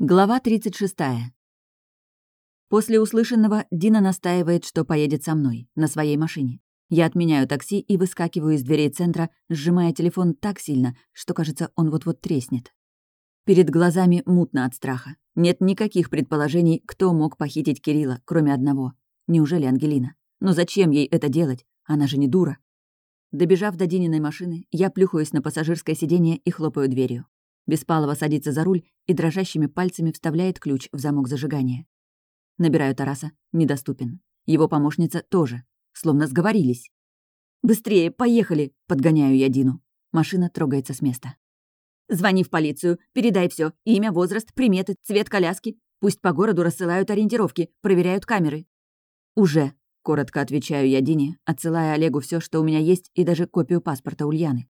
Глава 36. После услышанного Дина настаивает, что поедет со мной, на своей машине. Я отменяю такси и выскакиваю из дверей центра, сжимая телефон так сильно, что, кажется, он вот-вот треснет. Перед глазами мутно от страха. Нет никаких предположений, кто мог похитить Кирилла, кроме одного. Неужели Ангелина? Но зачем ей это делать? Она же не дура. Добежав до Дининой машины, я плюхаюсь на пассажирское сиденье и хлопаю дверью. Беспалова садится за руль и дрожащими пальцами вставляет ключ в замок зажигания. Набираю Тараса. Недоступен. Его помощница тоже. Словно сговорились. «Быстрее, поехали!» — подгоняю я Дину. Машина трогается с места. «Звони в полицию, передай все: имя, возраст, приметы, цвет коляски. Пусть по городу рассылают ориентировки, проверяют камеры». «Уже», — коротко отвечаю я Дине, отсылая Олегу все, что у меня есть, и даже копию паспорта Ульяны.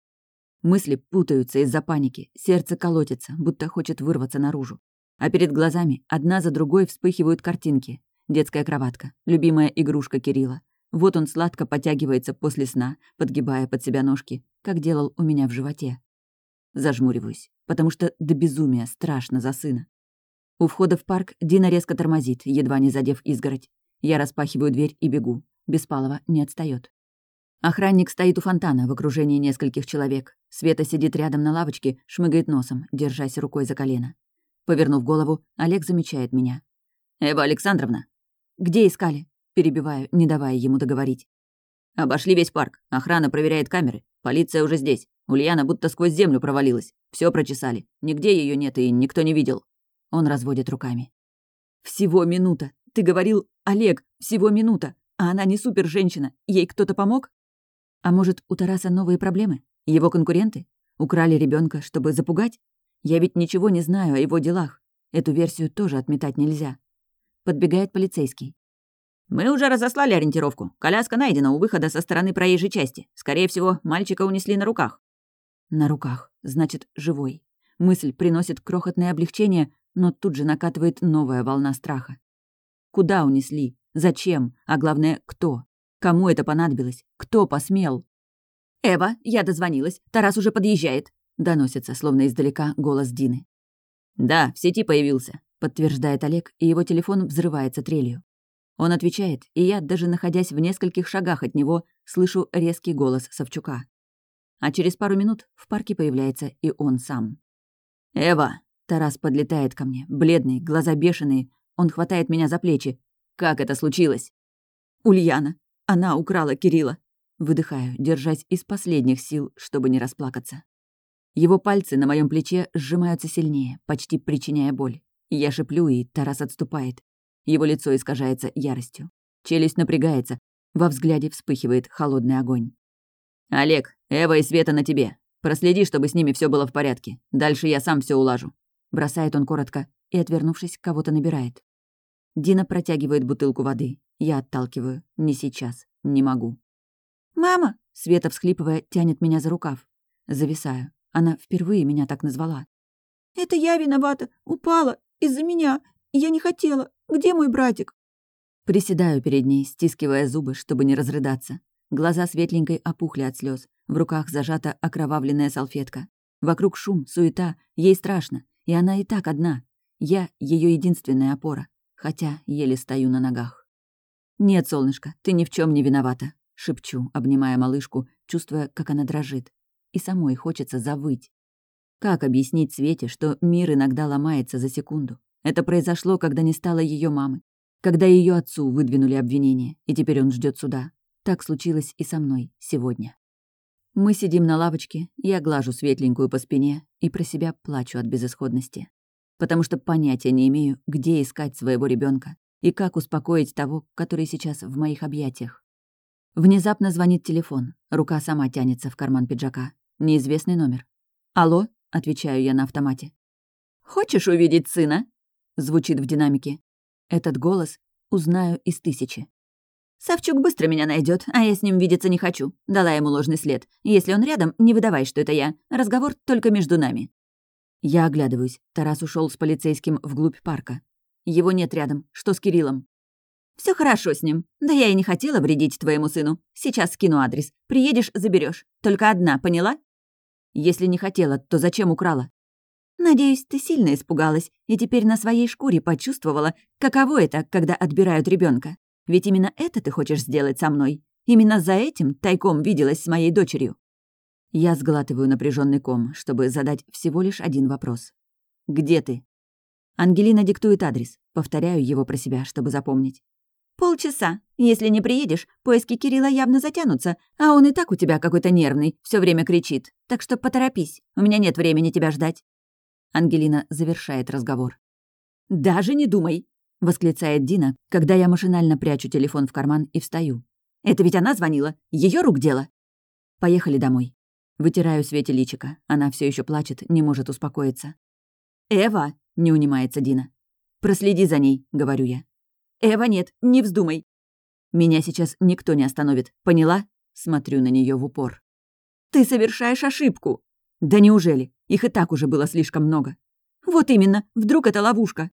Мысли путаются из-за паники, сердце колотится, будто хочет вырваться наружу. А перед глазами одна за другой вспыхивают картинки. Детская кроватка, любимая игрушка Кирилла. Вот он сладко потягивается после сна, подгибая под себя ножки, как делал у меня в животе. Зажмуриваюсь, потому что до безумия страшно за сына. У входа в парк Дина резко тормозит, едва не задев изгородь. Я распахиваю дверь и бегу. Беспалова не отстает. Охранник стоит у фонтана в окружении нескольких человек. Света сидит рядом на лавочке, шмыгает носом, держась рукой за колено. Повернув голову, Олег замечает меня. «Эва Александровна!» «Где искали?» Перебиваю, не давая ему договорить. «Обошли весь парк. Охрана проверяет камеры. Полиция уже здесь. Ульяна будто сквозь землю провалилась. Все прочесали. Нигде ее нет и никто не видел». Он разводит руками. «Всего минута. Ты говорил, Олег, всего минута. А она не супер-женщина. Ей кто-то помог?» А может, у Тараса новые проблемы? Его конкуренты? Украли ребенка, чтобы запугать? Я ведь ничего не знаю о его делах. Эту версию тоже отметать нельзя. Подбегает полицейский. «Мы уже разослали ориентировку. Коляска найдена у выхода со стороны проезжей части. Скорее всего, мальчика унесли на руках». «На руках. Значит, живой». Мысль приносит крохотное облегчение, но тут же накатывает новая волна страха. Куда унесли? Зачем? А главное, кто? Кому это понадобилось? Кто посмел? «Эва, я дозвонилась. Тарас уже подъезжает», — доносится, словно издалека, голос Дины. «Да, в сети появился», — подтверждает Олег, и его телефон взрывается трелью. Он отвечает, и я, даже находясь в нескольких шагах от него, слышу резкий голос Савчука. А через пару минут в парке появляется и он сам. «Эва!» — Тарас подлетает ко мне, бледный, глаза бешеные. Он хватает меня за плечи. «Как это случилось?» «Ульяна. Она украла Кирилла. Выдыхаю, держась из последних сил, чтобы не расплакаться. Его пальцы на моем плече сжимаются сильнее, почти причиняя боль. Я шеплю, и Тарас отступает. Его лицо искажается яростью. Челюсть напрягается, во взгляде вспыхивает холодный огонь. «Олег, Эва и Света на тебе. Проследи, чтобы с ними все было в порядке. Дальше я сам все улажу». Бросает он коротко и, отвернувшись, кого-то набирает. Дина протягивает бутылку воды. Я отталкиваю. Не сейчас. Не могу. «Мама!» — Света, всхлипывая, тянет меня за рукав. Зависаю. Она впервые меня так назвала. «Это я виновата. Упала. Из-за меня. Я не хотела. Где мой братик?» Приседаю перед ней, стискивая зубы, чтобы не разрыдаться. Глаза светленькой опухли от слез. В руках зажата окровавленная салфетка. Вокруг шум, суета. Ей страшно. И она и так одна. Я — ее единственная опора. Хотя еле стою на ногах. «Нет, солнышко, ты ни в чем не виновата», — шепчу, обнимая малышку, чувствуя, как она дрожит. И самой хочется завыть. Как объяснить Свете, что мир иногда ломается за секунду? Это произошло, когда не стало ее мамы, когда ее отцу выдвинули обвинение, и теперь он ждет суда. Так случилось и со мной сегодня. Мы сидим на лавочке, я глажу светленькую по спине и про себя плачу от безысходности. Потому что понятия не имею, где искать своего ребенка, и как успокоить того, который сейчас в моих объятиях. Внезапно звонит телефон. Рука сама тянется в карман пиджака. Неизвестный номер. «Алло?» — отвечаю я на автомате. «Хочешь увидеть сына?» — звучит в динамике. Этот голос узнаю из тысячи. «Савчук быстро меня найдет, а я с ним видеться не хочу. Дала ему ложный след. Если он рядом, не выдавай, что это я. Разговор только между нами». Я оглядываюсь. Тарас ушел с полицейским вглубь парка. Его нет рядом. Что с Кириллом? Все хорошо с ним. Да я и не хотела вредить твоему сыну. Сейчас скину адрес. Приедешь, заберешь. Только одна, поняла? Если не хотела, то зачем украла? Надеюсь, ты сильно испугалась и теперь на своей шкуре почувствовала, каково это, когда отбирают ребенка. Ведь именно это ты хочешь сделать со мной. Именно за этим тайком виделась с моей дочерью. Я сглатываю напряженный ком, чтобы задать всего лишь один вопрос. «Где ты?» Ангелина диктует адрес. Повторяю его про себя, чтобы запомнить. «Полчаса. Если не приедешь, поиски Кирилла явно затянутся, а он и так у тебя какой-то нервный, все время кричит. Так что поторопись, у меня нет времени тебя ждать». Ангелина завершает разговор. «Даже не думай!» — восклицает Дина, когда я машинально прячу телефон в карман и встаю. «Это ведь она звонила? Ее рук дело?» «Поехали домой». Вытираю Свете личика. Она все еще плачет, не может успокоиться. «Эва!» — не унимается Дина. «Проследи за ней», — говорю я. «Эва, нет, не вздумай!» «Меня сейчас никто не остановит, поняла?» Смотрю на нее в упор. «Ты совершаешь ошибку!» «Да неужели? Их и так уже было слишком много». «Вот именно, вдруг это ловушка?»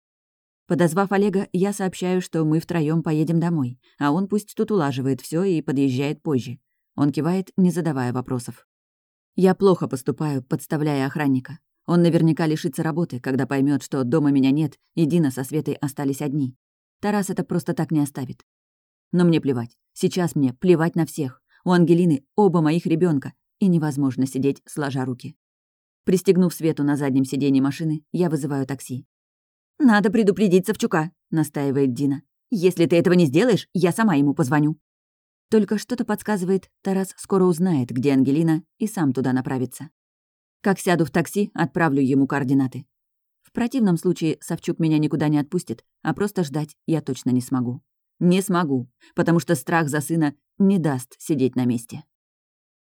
Подозвав Олега, я сообщаю, что мы втроем поедем домой, а он пусть тут улаживает все и подъезжает позже. Он кивает, не задавая вопросов. Я плохо поступаю, подставляя охранника. Он наверняка лишится работы, когда поймет, что дома меня нет, и Дина со Светой остались одни. Тарас это просто так не оставит. Но мне плевать. Сейчас мне плевать на всех. У Ангелины оба моих ребенка, и невозможно сидеть, сложа руки. Пристегнув Свету на заднем сиденье машины, я вызываю такси. «Надо предупредить Савчука», — настаивает Дина. «Если ты этого не сделаешь, я сама ему позвоню». Только что-то подсказывает, Тарас скоро узнает, где Ангелина, и сам туда направится. Как сяду в такси, отправлю ему координаты. В противном случае Савчук меня никуда не отпустит, а просто ждать я точно не смогу. Не смогу, потому что страх за сына не даст сидеть на месте.